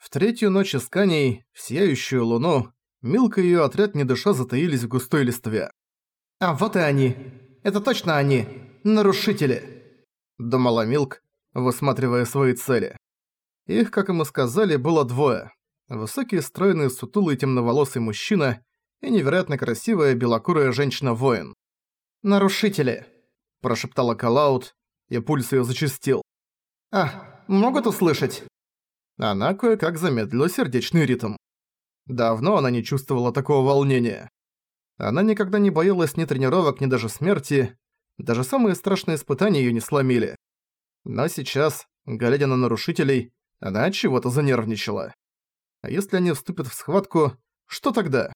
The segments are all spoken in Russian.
В третью ночь исканий, в сияющую луну, Милка и её отряд не дыша затаились в густой листве. «А вот и они! Это точно они! Нарушители!» Думала Милк, высматривая свои цели. Их, как ему сказали, было двое. Высокий, стройный, сутулый, темноволосый мужчина и невероятно красивая белокурая женщина-воин. «Нарушители!» – прошептала Калаут, и пульс её зачастил. «А, могут услышать?» Она кое-как замедлила сердечный ритм. Давно она не чувствовала такого волнения. Она никогда не боялась ни тренировок, ни даже смерти. Даже самые страшные испытания её не сломили. Но сейчас, глядя на нарушителей, она от чего-то занервничала. А если они вступят в схватку, что тогда?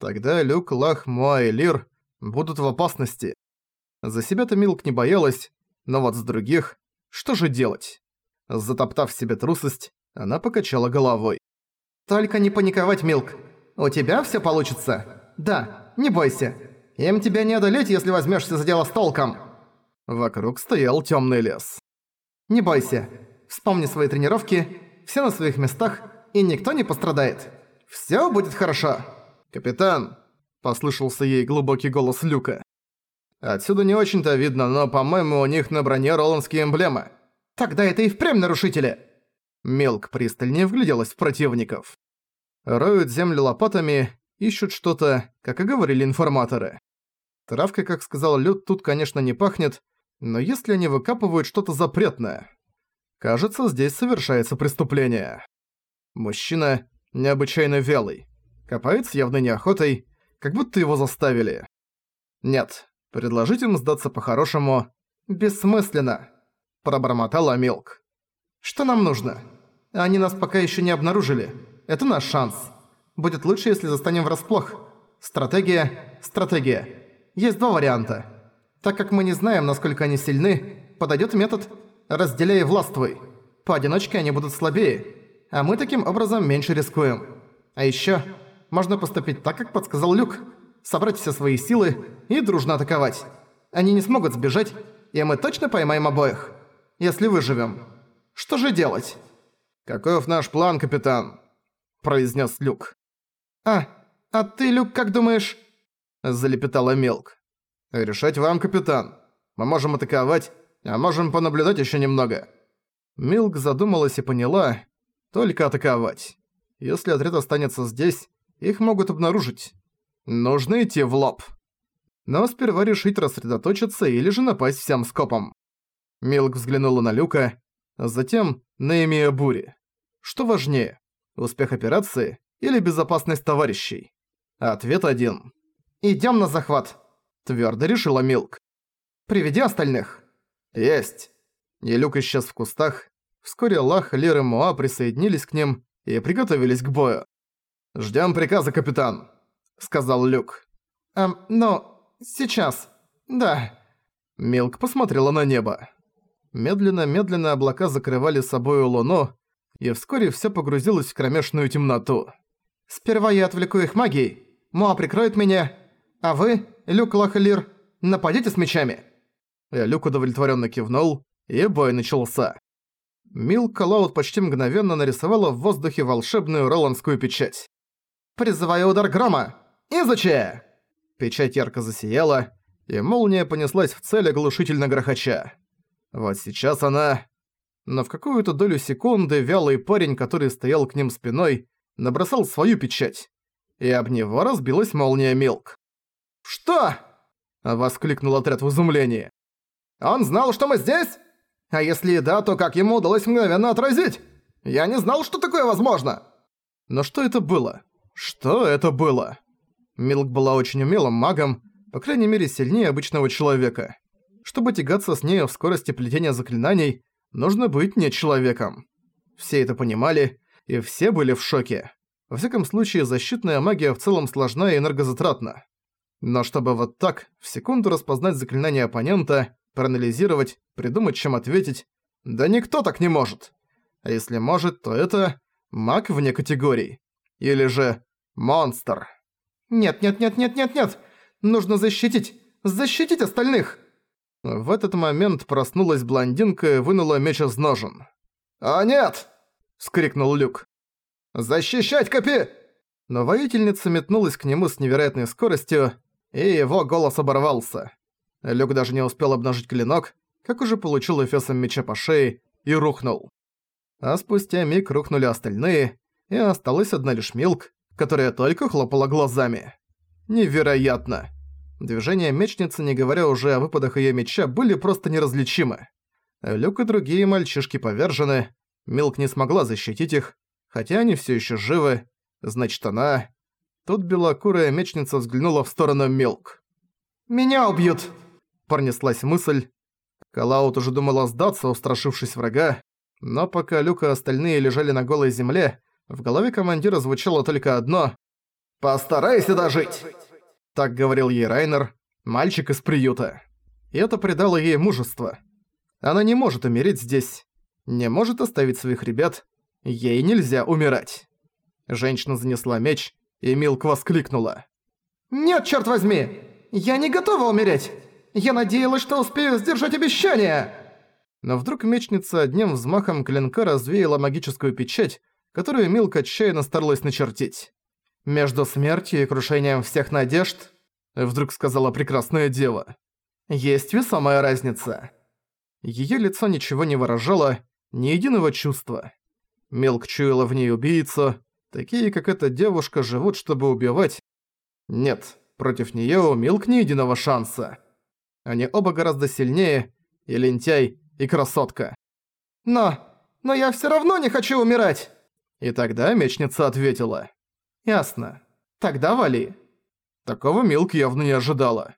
Тогда Люк, Лах, Муа и Лир будут в опасности. За себя-то Милк не боялась, но вот с других, что же делать? Затоптав себе трусость, она покачала головой. «Только не паниковать, Милк. У тебя всё получится. Да, не бойся. Им тебя не одолеть, если возьмёшься за дело с толком». Вокруг стоял тёмный лес. «Не бойся. Вспомни свои тренировки, все на своих местах, и никто не пострадает. Всё будет хорошо». «Капитан!» – послышался ей глубокий голос Люка. «Отсюда не очень-то видно, но, по-моему, у них на броне роландские эмблемы». «Тогда это и впрямь нарушители!» Мелк пристальнее вгляделась в противников. Роют землю лопатами, ищут что-то, как и говорили информаторы. Травкой, как сказал Люд, тут, конечно, не пахнет, но если они выкапывают что-то запретное... Кажется, здесь совершается преступление. Мужчина необычайно вялый. Копает с явной неохотой, как будто его заставили. Нет, предложить им сдаться по-хорошему бессмысленно, пробормотала Милк. Что нам нужно? Они нас пока еще не обнаружили. Это наш шанс. Будет лучше, если застанем врасплох. Стратегия, стратегия. Есть два варианта. Так как мы не знаем, насколько они сильны, подойдет метод «разделяй и властвуй». Поодиночке они будут слабее, а мы таким образом меньше рискуем. А еще можно поступить так, как подсказал Люк. Собрать все свои силы и дружно атаковать. Они не смогут сбежать, и мы точно поймаем обоих. Если выживем. Что же делать?» «Каков наш план, капитан?» – произнес Люк. «А, а ты, Люк, как думаешь?» – залепетала Мелк. «Решать вам, капитан. Мы можем атаковать, а можем понаблюдать еще немного». Милк задумалась и поняла, только атаковать. Если отряд останется здесь, их могут обнаружить. Нужно идти в лоб. Но сперва решить рассредоточиться или же напасть всем скопом. Милк взглянула на Люка, Затем на имя бури. Что важнее, успех операции или безопасность товарищей? Ответ один. «Идём на захват», — твёрдо решила Милк. «Приведи остальных». «Есть». И Люк исчез в кустах. Вскоре Лах, Лир и Муа присоединились к ним и приготовились к бою. «Ждём приказа, капитан», — сказал Люк. «Эм, ну, сейчас. Да». Милк посмотрела на небо. Медленно-медленно облака закрывали собою луну, и вскоре всё погрузилось в кромешную темноту. «Сперва я отвлеку их магией. Моа прикроет меня. А вы, Люк Лахалир, нападите с мечами». И Люк удовлетворённо кивнул, и бой начался. Мил Калаут почти мгновенно нарисовала в воздухе волшебную роландскую печать. «Призываю удар грома! Изучи!» Печать ярко засияла, и молния понеслась в цель оглушительно грохоча. Вот сейчас она... Но в какую-то долю секунды вялый парень, который стоял к ним спиной, набросал свою печать. И об него разбилась молния Милк. «Что?» — воскликнул отряд в изумлении. «Он знал, что мы здесь? А если и да, то как ему удалось мгновенно отразить? Я не знал, что такое возможно!» Но что это было? Что это было? Милк была очень умелым магом, по крайней мере сильнее обычного человека. Чтобы тягаться с нею в скорости плетения заклинаний, нужно быть не человеком. Все это понимали, и все были в шоке. Во всяком случае, защитная магия в целом сложна и энергозатратна. Но чтобы вот так, в секунду распознать заклинание оппонента, проанализировать, придумать, чем ответить, да никто так не может. А если может, то это маг вне категорий. Или же монстр. «Нет-нет-нет-нет-нет-нет! Нужно защитить! Защитить остальных!» В этот момент проснулась блондинка и вынула меч из ножен. «А нет!» — скрикнул Люк. «Защищать копи!» Но воительница метнулась к нему с невероятной скоростью, и его голос оборвался. Люк даже не успел обнажить клинок, как уже получил эфесом меча по шее и рухнул. А спустя миг рухнули остальные, и осталась одна лишь Милк, которая только хлопала глазами. Невероятно! Движения мечницы, не говоря уже о выпадах её меча, были просто неразличимы. Люк и другие мальчишки повержены, Милк не смогла защитить их, хотя они всё ещё живы, значит она... Тут белокурая мечница взглянула в сторону Милк. «Меня убьют!» Пронеслась мысль. Калаут уже думала сдаться, устрашившись врага, но пока Люк и остальные лежали на голой земле, в голове командира звучало только одно «Постарайся дожить!» Так говорил ей Райнер, мальчик из приюта. И это придало ей мужество. Она не может умереть здесь, не может оставить своих ребят, ей нельзя умирать. Женщина занесла меч, и Милк воскликнула. «Нет, черт возьми! Я не готова умереть! Я надеялась, что успею сдержать обещание!» Но вдруг мечница одним взмахом клинка развеяла магическую печать, которую Милк отчаянно старалась начертить. «Между смертью и крушением всех надежд», — вдруг сказала прекрасная дева, — «есть весомая разница». Её лицо ничего не выражало, ни единого чувства. Милк чуяла в ней убийцу, такие, как эта девушка, живут, чтобы убивать. Нет, против неё у Милк ни единого шанса. Они оба гораздо сильнее, и лентяй, и красотка. «Но... но я всё равно не хочу умирать!» И тогда мечница ответила. «Ясно. Тогда вали». Такого Милк явно не ожидала.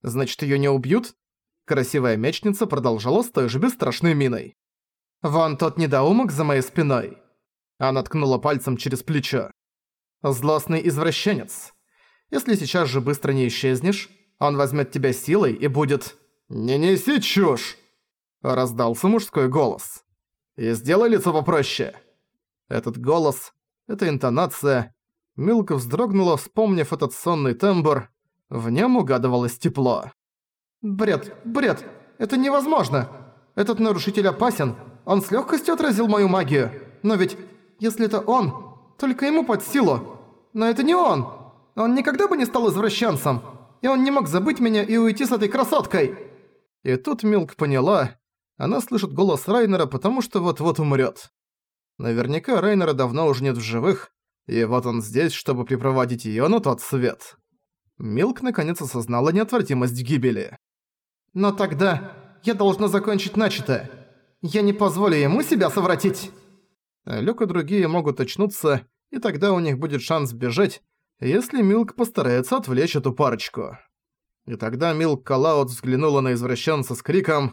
Значит, её не убьют? Красивая мечница продолжала с той же бесстрашной миной. «Вон тот недоумок за моей спиной». Она ткнула пальцем через плечо. «Злостный извращенец. Если сейчас же быстро не исчезнешь, он возьмет тебя силой и будет...» «Не неси чушь!» Раздался мужской голос. «И сделай лицо попроще». Этот голос, эта интонация, Милка вздрогнула, вспомнив этот сонный тембр. В нем угадывалось тепло. «Бред, бред! Это невозможно! Этот нарушитель опасен! Он с легкостью отразил мою магию! Но ведь, если это он, только ему под силу! Но это не он! Он никогда бы не стал извращенцем! И он не мог забыть меня и уйти с этой красоткой!» И тут Милк поняла, она слышит голос Райнера, потому что вот-вот умрет. Наверняка Райнера давно уже нет в живых, и вот он здесь, чтобы припроводить её на тот свет. Милк наконец осознала неотвратимость гибели. «Но тогда я должна закончить начатое. Я не позволю ему себя совратить!» Люк и другие могут очнуться, и тогда у них будет шанс сбежать, если Милк постарается отвлечь эту парочку. И тогда Милк Калаут взглянула на извращенца с криком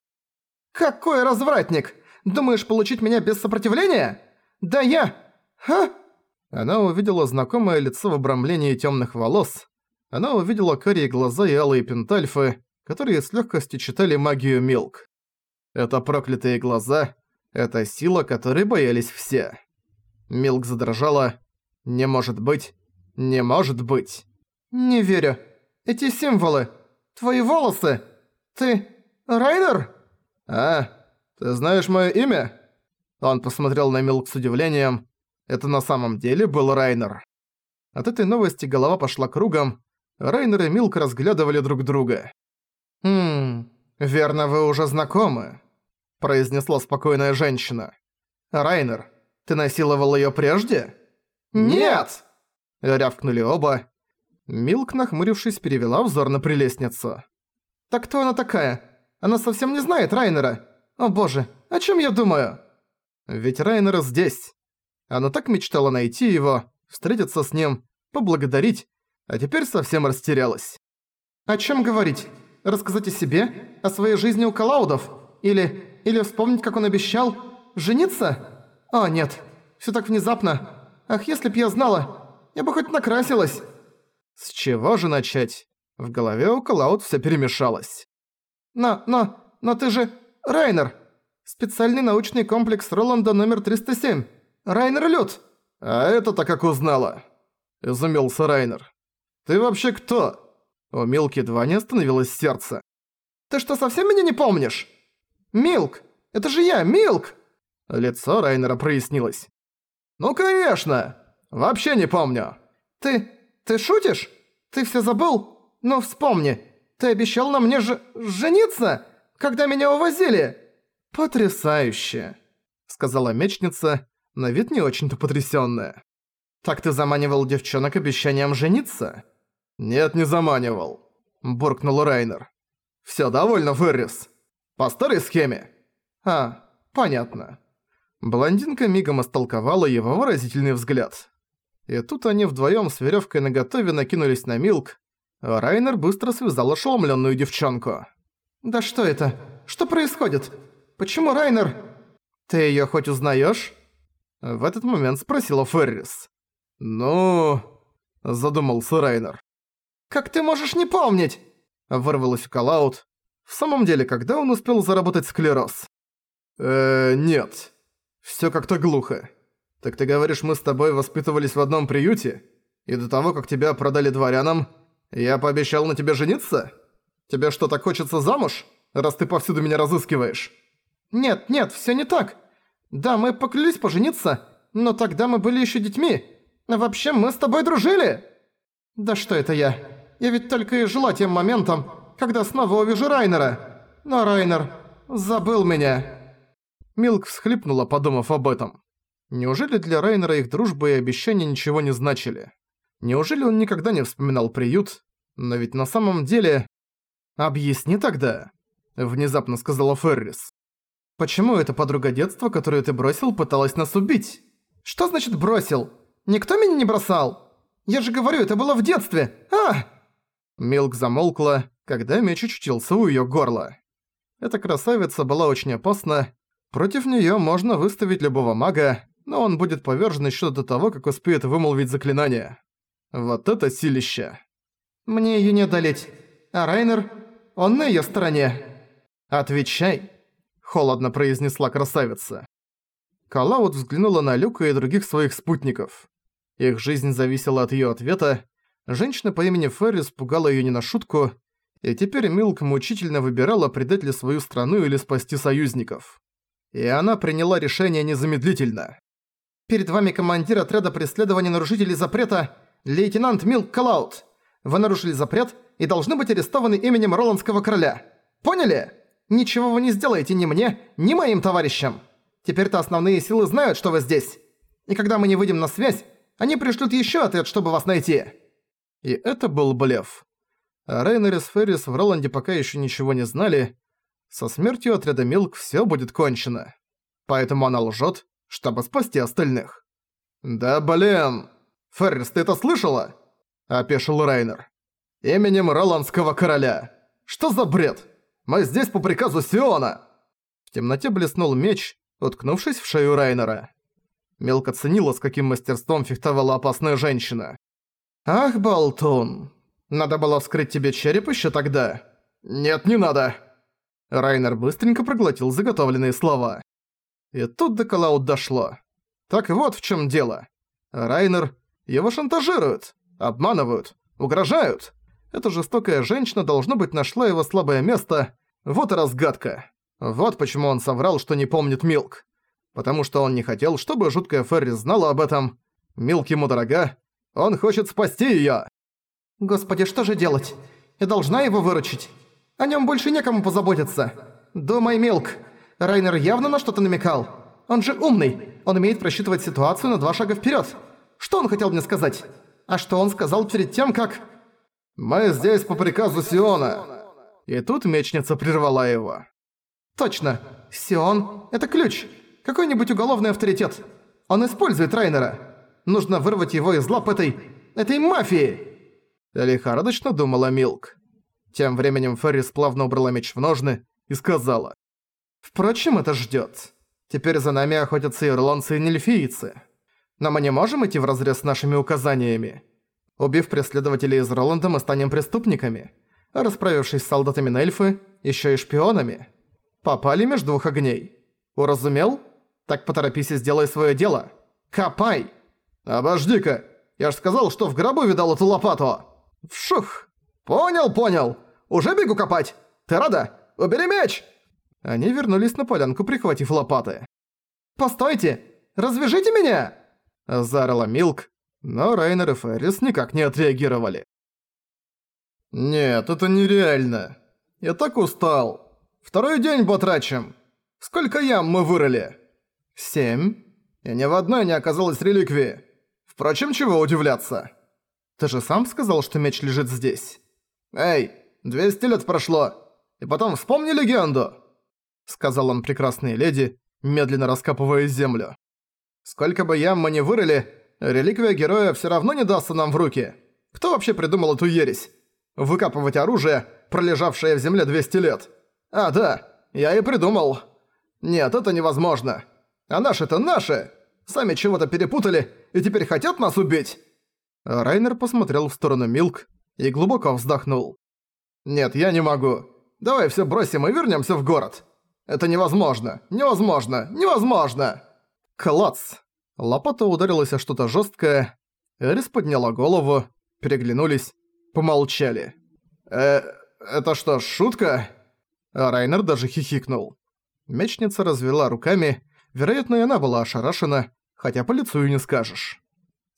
«Какой развратник! Думаешь получить меня без сопротивления? Да я... Ха?» Она увидела знакомое лицо в обрамлении темных волос. Она увидела карие глаза и алые пентальфы, которые с легкостью читали магию Милк. Это проклятые глаза, это сила, которой боялись все. Милк задрожала. «Не может быть! Не может быть!» «Не верю. Эти символы. Твои волосы. Ты... Райнер?» «А, ты знаешь моё имя?» Он посмотрел на Милк с удивлением, это на самом деле был Райнер. От этой новости голова пошла кругом. Райнер и Милк разглядывали друг друга. «Хм, верно, вы уже знакомы», – произнесла спокойная женщина. «Райнер, ты насиловал её прежде?» «Нет!» – рявкнули оба. Милк, нахмурившись, перевела взор на прелестницу. «Так кто она такая? Она совсем не знает Райнера. О боже, о чём я думаю?» «Ведь Райнер здесь. Она так мечтала найти его, встретиться с ним, поблагодарить, а теперь совсем растерялась. «О чем говорить? Рассказать о себе? О своей жизни у Калаудов? Или... или вспомнить, как он обещал? Жениться? О, нет. Все так внезапно. Ах, если б я знала, я бы хоть накрасилась». С чего же начать? В голове у Калауд все перемешалось. «Но, но, но ты же... Райнер! Специальный научный комплекс Роланда номер 307. Райнер Лют!» «А это-то как узнала?» – изумился Райнер. «Ты вообще кто?» У Милки едва не остановилось сердце. «Ты что, совсем меня не помнишь?» «Милк! Это же я, Милк!» Лицо Райнера прояснилось. «Ну конечно! Вообще не помню. Ты... ты шутишь? Ты все забыл? Ну вспомни, ты обещал на мне ж... жениться, когда меня увозили. Потрясающе, сказала мечница, на вид не очень-то потрясённая. Так ты заманивал девчонок обещанием жениться? Нет, не заманивал, буркнул Райнер. Всё довольно, Феррис. По старой схеме. А, понятно. Блондинка мигом истолковала его выразительный взгляд. И тут они вдвоем с веревкой наготове накинулись на Милк, а Райнер быстро связал ошеломленную девчонку. «Да что это? Что происходит? Почему Райнер...» «Ты ее хоть узнаешь? В этот момент спросила Феррис. «Ну...» – задумался Райнер. «Как ты можешь не помнить?» – вырвалось у Калаут. В самом деле, когда он успел заработать склероз? «Э, нет. Всё как-то глухо. Так ты говоришь, мы с тобой воспитывались в одном приюте? И до того, как тебя продали дворянам, я пообещал на тебе жениться? Тебе что, так хочется замуж, раз ты повсюду меня разыскиваешь?» «Нет, нет, всё не так. Да, мы поклялись пожениться, но тогда мы были ещё детьми. Вообще, мы с тобой дружили!» «Да что это я? Я ведь только и жила тем моментом, когда снова увижу Райнера. Но Райнер забыл меня». Милк всхлипнула, подумав об этом. Неужели для Райнера их дружба и обещания ничего не значили? Неужели он никогда не вспоминал приют? Но ведь на самом деле... «Объясни тогда», — внезапно сказала Феррис. «Почему эта подруга детства, которую ты бросил, пыталась нас убить?» «Что значит бросил? Никто меня не бросал? Я же говорю, это было в детстве! А!» Милк замолкла, когда меч очутился у её горла. Эта красавица была очень опасна. Против неё можно выставить любого мага, но он будет повержен ещё до того, как успеет вымолвить заклинание. Вот это силище. Мне её не одолеть. А Райнер, он на её стороне. Отвечай, холодно произнесла красавица. Калаут взглянула на Люка и других своих спутников. Их жизнь зависела от её ответа. Женщина по имени Феррис пугала её не на шутку, и теперь Милк мучительно выбирала, предать ли свою страну или спасти союзников. И она приняла решение незамедлительно. «Перед вами командир отряда преследования нарушителей запрета, лейтенант Милк Калаут. Вы нарушили запрет и должны быть арестованы именем Роландского короля. Поняли? Ничего вы не сделаете ни мне, ни моим товарищам. Теперь-то основные силы знают, что вы здесь. И когда мы не выйдем на связь, они пришлют ещё отряд, чтобы вас найти». И это был блеф. Рейнер и Сферис в Роланде пока еще ничего не знали. Со смертью отряда Милк все будет кончено. Поэтому она лжет, чтобы спасти остальных. «Да блин! Феррис, ты это слышала?» – опешил Рейнер. «Именем Роландского короля! Что за бред? Мы здесь по приказу Сиона!» В темноте блеснул меч, уткнувшись в шею Рейнера. Мелк оценила, с каким мастерством фехтовала опасная женщина. «Ах, болтун!» Надо было вскрыть тебе череп еще тогда. Нет, не надо. Райнер быстренько проглотил заготовленные слова. И тут до Калаут дошло. Так вот в чем дело. Райнер... Его шантажируют, обманывают, угрожают. Эта жестокая женщина, должно быть, нашла его слабое место. Вот и разгадка. Вот почему он соврал, что не помнит Милк. Потому что он не хотел, чтобы жуткая Ферри знала об этом. Милк ему дорога. Он хочет спасти её. Господи, что же делать? Я должна его выручить. О нем больше некому позаботиться. Думай, Милк. Райнер явно на что-то намекал. Он же умный. Он умеет просчитывать ситуацию на два шага вперед. Что он хотел мне сказать? А что он сказал перед тем, как... «Мы здесь по приказу Сиона». И тут мечница прервала его. «Точно. Сион — это ключ. Какой-нибудь уголовный авторитет. Он использует Райнера. Нужно вырвать его из лап этой... этой мафии!» Лихорадочно думала Милк. Тем временем Феррис плавно убрала меч в ножны и сказала. «Впрочем, это ждёт. Теперь за нами охотятся ирландцы и нельфийцы. Но мы не можем идти вразрез с нашими указаниями. Убив преследователей из Роланда, мы станем преступниками. Расправившись с солдатами на эльфы, ещё и шпионами. Попали между двух огней. Уразумел? Так поторопись и сделай своё дело. Копай!» «Обожди-ка! Я ж сказал, что в гробу видал эту лопату!» Вшух! Понял, понял! Уже бегу копать! Ты рада? Убери меч!» Они вернулись на полянку, прихватив лопаты. «Постойте! Развяжите меня!» Заорала Милк, Но Райнер и Феррис никак не отреагировали. «Нет, это нереально. Я так устал. Второй день потрачим. Сколько ям мы вырыли?» «Семь. И ни в одной не оказалось реликвии. Впрочем, чего удивляться?» «Ты же сам сказал, что меч лежит здесь?» «Эй, 200 лет прошло. И потом вспомни легенду!» Сказал он прекрасной леди, медленно раскапывая землю. «Сколько бы ям мы не вырыли, реликвия героя всё равно не дастся нам в руки. Кто вообще придумал эту ересь? Выкапывать оружие, пролежавшее в земле 200 лет? А, да, я и придумал. Нет, это невозможно. А наши-то наши. Сами чего-то перепутали и теперь хотят нас убить?» Райнер посмотрел в сторону Милк и глубоко вздохнул. «Нет, я не могу. Давай всё бросим и вернёмся в город. Это невозможно! Невозможно! Невозможно!» Клац! Лопата ударилась о что-то жёсткое. Эрис подняла голову, переглянулись, помолчали. «Э, это что, шутка?» а Райнер даже хихикнул. Мечница развела руками, вероятно, и она была ошарашена, хотя по лицу и не скажешь.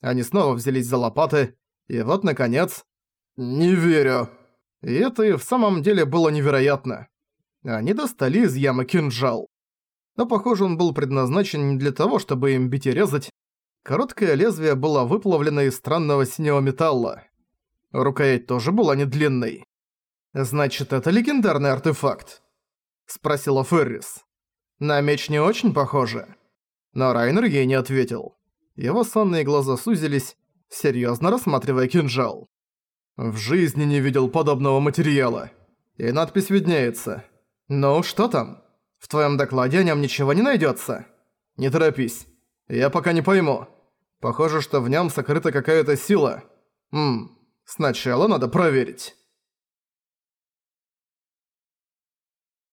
Они снова взялись за лопаты, и вот, наконец... «Не верю!» И это и в самом деле было невероятно. Они достали из ямы кинжал. Но, похоже, он был предназначен не для того, чтобы им бить и резать. Короткое лезвие было выплавлено из странного синего металла. Рукоять тоже была не длинной. «Значит, это легендарный артефакт?» – спросила Феррис. «На меч не очень похоже». Но Райнер ей не ответил. Его сонные глаза сузились, серьезно рассматривая кинжал. «В жизни не видел подобного материала. И надпись виднеется. «Ну, что там? В твоем докладе о нем ничего не найдется. Не торопись. Я пока не пойму. Похоже, что в нем сокрыта какая-то сила. Ммм, сначала надо проверить».